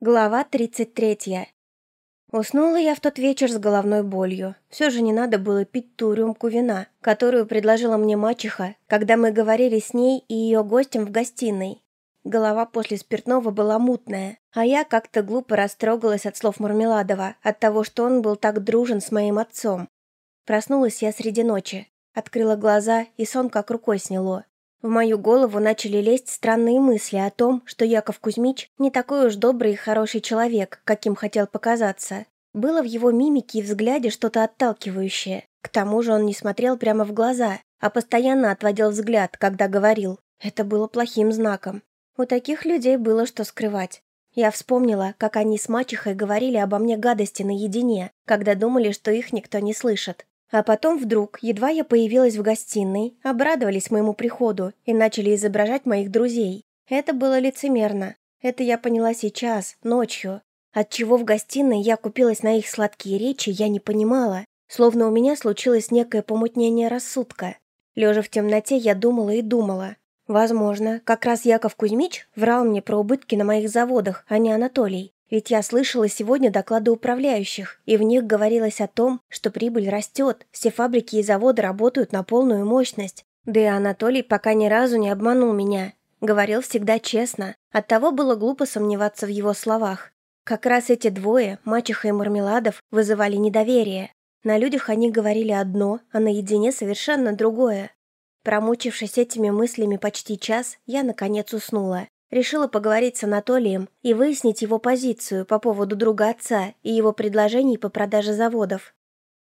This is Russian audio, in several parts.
Глава 33. Уснула я в тот вечер с головной болью. Все же не надо было пить ту рюмку вина, которую предложила мне мачеха, когда мы говорили с ней и ее гостем в гостиной. Голова после спиртного была мутная, а я как-то глупо растрогалась от слов Мармеладова, от того, что он был так дружен с моим отцом. Проснулась я среди ночи, открыла глаза, и сон как рукой сняло. В мою голову начали лезть странные мысли о том, что Яков Кузьмич не такой уж добрый и хороший человек, каким хотел показаться. Было в его мимике и взгляде что-то отталкивающее. К тому же он не смотрел прямо в глаза, а постоянно отводил взгляд, когда говорил. Это было плохим знаком. У таких людей было что скрывать. Я вспомнила, как они с мачехой говорили обо мне гадости наедине, когда думали, что их никто не слышит. А потом вдруг, едва я появилась в гостиной, обрадовались моему приходу и начали изображать моих друзей. Это было лицемерно. Это я поняла сейчас, ночью. Отчего в гостиной я купилась на их сладкие речи, я не понимала. Словно у меня случилось некое помутнение рассудка. Лежа в темноте, я думала и думала. Возможно, как раз Яков Кузьмич врал мне про убытки на моих заводах, а не Анатолий. Ведь я слышала сегодня доклады управляющих, и в них говорилось о том, что прибыль растет, все фабрики и заводы работают на полную мощность. Да и Анатолий пока ни разу не обманул меня. Говорил всегда честно, оттого было глупо сомневаться в его словах. Как раз эти двое, мачеха и Мармеладов, вызывали недоверие. На людях они говорили одно, а наедине совершенно другое. Промучившись этими мыслями почти час, я, наконец, уснула. Решила поговорить с Анатолием и выяснить его позицию по поводу друга отца и его предложений по продаже заводов.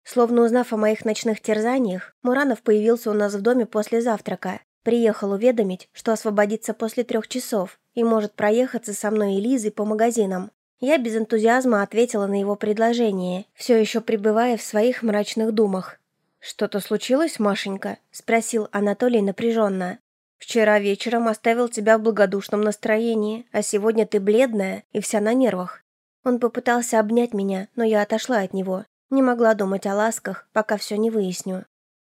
Словно узнав о моих ночных терзаниях, Муранов появился у нас в доме после завтрака. Приехал уведомить, что освободится после трех часов и может проехаться со мной и Лизой по магазинам. Я без энтузиазма ответила на его предложение, все еще пребывая в своих мрачных думах. «Что-то случилось, Машенька?» – спросил Анатолий напряженно. Вчера вечером оставил тебя в благодушном настроении, а сегодня ты бледная и вся на нервах. Он попытался обнять меня, но я отошла от него. Не могла думать о ласках, пока все не выясню.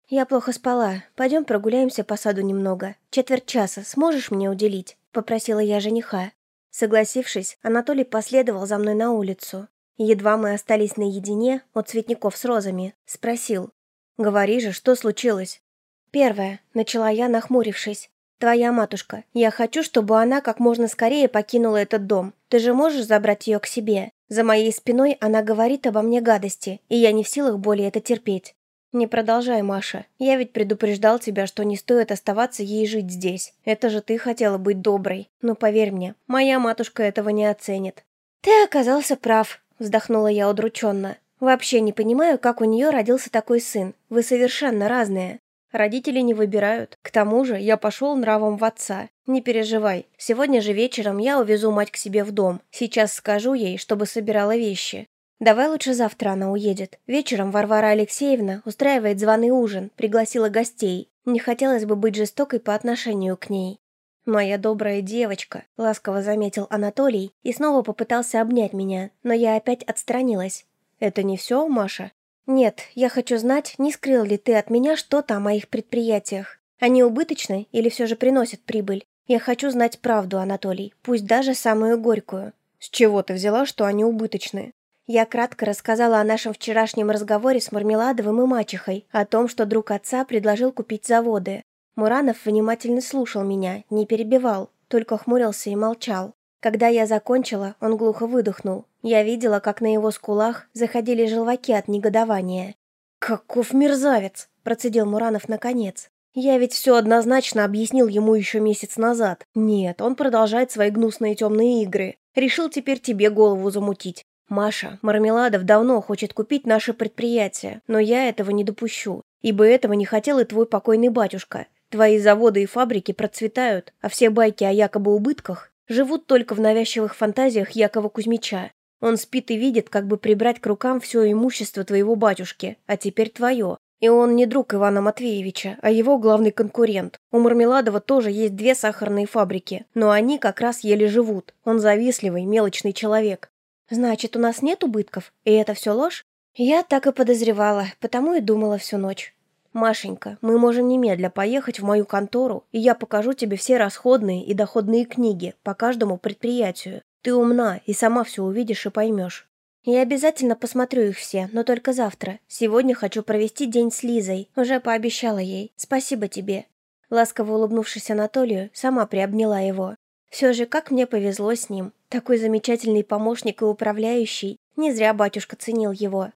Я плохо спала. Пойдем прогуляемся по саду немного. Четверть часа сможешь мне уделить? Попросила я жениха. Согласившись, Анатолий последовал за мной на улицу. Едва мы остались наедине от цветников с розами, спросил. «Говори же, что случилось?» «Первое», — начала я, нахмурившись. «Твоя матушка. Я хочу, чтобы она как можно скорее покинула этот дом. Ты же можешь забрать ее к себе? За моей спиной она говорит обо мне гадости, и я не в силах более это терпеть». «Не продолжай, Маша. Я ведь предупреждал тебя, что не стоит оставаться ей жить здесь. Это же ты хотела быть доброй. Но поверь мне, моя матушка этого не оценит». «Ты оказался прав», — вздохнула я удрученно. «Вообще не понимаю, как у нее родился такой сын. Вы совершенно разные. Родители не выбирают. К тому же я пошел нравом в отца. Не переживай. Сегодня же вечером я увезу мать к себе в дом. Сейчас скажу ей, чтобы собирала вещи. Давай лучше завтра она уедет. Вечером Варвара Алексеевна устраивает званый ужин, пригласила гостей. Не хотелось бы быть жестокой по отношению к ней. «Моя добрая девочка», — ласково заметил Анатолий и снова попытался обнять меня, но я опять отстранилась. «Это не все, Маша?» «Нет, я хочу знать, не скрыл ли ты от меня что-то о моих предприятиях. Они убыточны или все же приносят прибыль? Я хочу знать правду, Анатолий, пусть даже самую горькую». «С чего ты взяла, что они убыточны?» Я кратко рассказала о нашем вчерашнем разговоре с Мармеладовым и мачехой, о том, что друг отца предложил купить заводы. Муранов внимательно слушал меня, не перебивал, только хмурился и молчал. Когда я закончила, он глухо выдохнул. Я видела, как на его скулах заходили желваки от негодования. «Каков мерзавец!» – процедил Муранов наконец. «Я ведь все однозначно объяснил ему еще месяц назад. Нет, он продолжает свои гнусные темные игры. Решил теперь тебе голову замутить. Маша, Мармеладов давно хочет купить наше предприятие, но я этого не допущу, ибо этого не хотел и твой покойный батюшка. Твои заводы и фабрики процветают, а все байки о якобы убытках живут только в навязчивых фантазиях Якова Кузьмича. Он спит и видит, как бы прибрать к рукам все имущество твоего батюшки, а теперь твое. И он не друг Ивана Матвеевича, а его главный конкурент. У Мармеладова тоже есть две сахарные фабрики, но они как раз еле живут. Он завистливый, мелочный человек. Значит, у нас нет убытков? И это все ложь? Я так и подозревала, потому и думала всю ночь. «Машенька, мы можем немедля поехать в мою контору, и я покажу тебе все расходные и доходные книги по каждому предприятию. Ты умна и сама все увидишь и поймешь. Я обязательно посмотрю их все, но только завтра. Сегодня хочу провести день с Лизой. Уже пообещала ей. Спасибо тебе. Ласково улыбнувшись Анатолию, сама приобняла его. Все же, как мне повезло с ним. Такой замечательный помощник и управляющий. Не зря батюшка ценил его.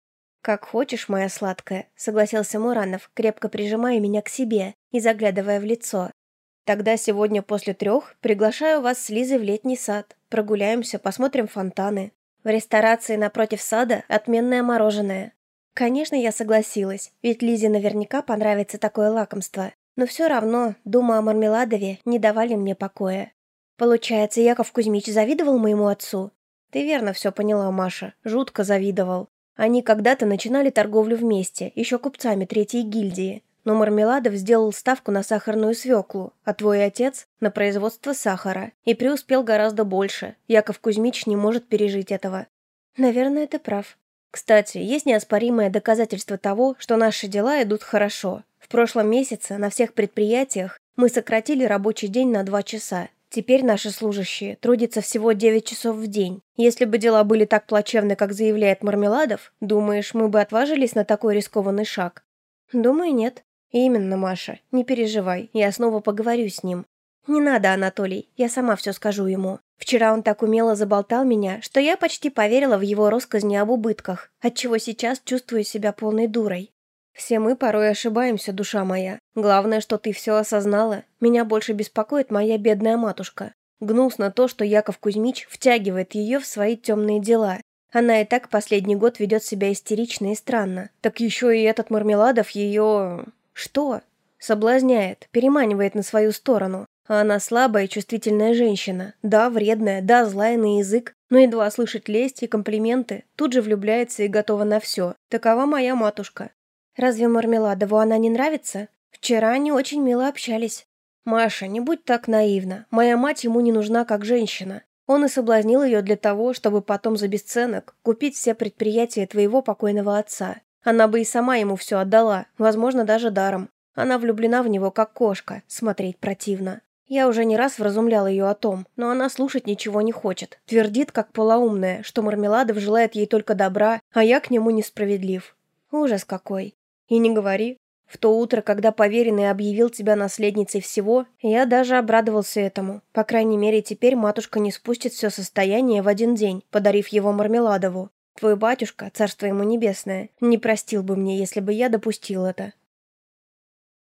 «Как хочешь, моя сладкая», — согласился Муранов, крепко прижимая меня к себе и заглядывая в лицо. «Тогда сегодня после трех приглашаю вас с Лизой в летний сад. Прогуляемся, посмотрим фонтаны. В ресторации напротив сада отменное мороженое». Конечно, я согласилась, ведь Лизе наверняка понравится такое лакомство. Но все равно, дума о мармеладове не давали мне покоя. Получается, Яков Кузьмич завидовал моему отцу? Ты верно все поняла, Маша. Жутко завидовал. Они когда-то начинали торговлю вместе, еще купцами третьей гильдии. Но Мармеладов сделал ставку на сахарную свеклу, а твой отец – на производство сахара. И преуспел гораздо больше. Яков Кузьмич не может пережить этого. Наверное, ты прав. Кстати, есть неоспоримое доказательство того, что наши дела идут хорошо. В прошлом месяце на всех предприятиях мы сократили рабочий день на два часа, Теперь наши служащие трудятся всего 9 часов в день. Если бы дела были так плачевны, как заявляет Мармеладов, думаешь, мы бы отважились на такой рискованный шаг? Думаю, нет. Именно, Маша. Не переживай, я снова поговорю с ним. Не надо, Анатолий, я сама все скажу ему. Вчера он так умело заболтал меня, что я почти поверила в его россказни об убытках, отчего сейчас чувствую себя полной дурой. Все мы порой ошибаемся, душа моя. Главное, что ты все осознала. Меня больше беспокоит моя бедная матушка. Гнусно то, что Яков Кузьмич втягивает ее в свои темные дела. Она и так последний год ведет себя истерично и странно. Так еще и этот Мармеладов ее... Что? Соблазняет, переманивает на свою сторону. А она слабая чувствительная женщина. Да, вредная, да, злая на язык, но едва слышать лесть и комплименты, тут же влюбляется и готова на все. Такова моя матушка. Разве Мармеладову она не нравится? Вчера они очень мило общались. Маша, не будь так наивна. Моя мать ему не нужна как женщина. Он и соблазнил ее для того, чтобы потом за бесценок купить все предприятия твоего покойного отца. Она бы и сама ему все отдала, возможно, даже даром. Она влюблена в него, как кошка, смотреть противно. Я уже не раз вразумлял ее о том, но она слушать ничего не хочет. Твердит, как полоумная, что Мармеладов желает ей только добра, а я к нему несправедлив. Ужас какой. И не говори. В то утро, когда поверенный объявил тебя наследницей всего, я даже обрадовался этому. По крайней мере, теперь матушка не спустит все состояние в один день, подарив его Мармеладову. Твой батюшка, царство ему небесное, не простил бы мне, если бы я допустил это.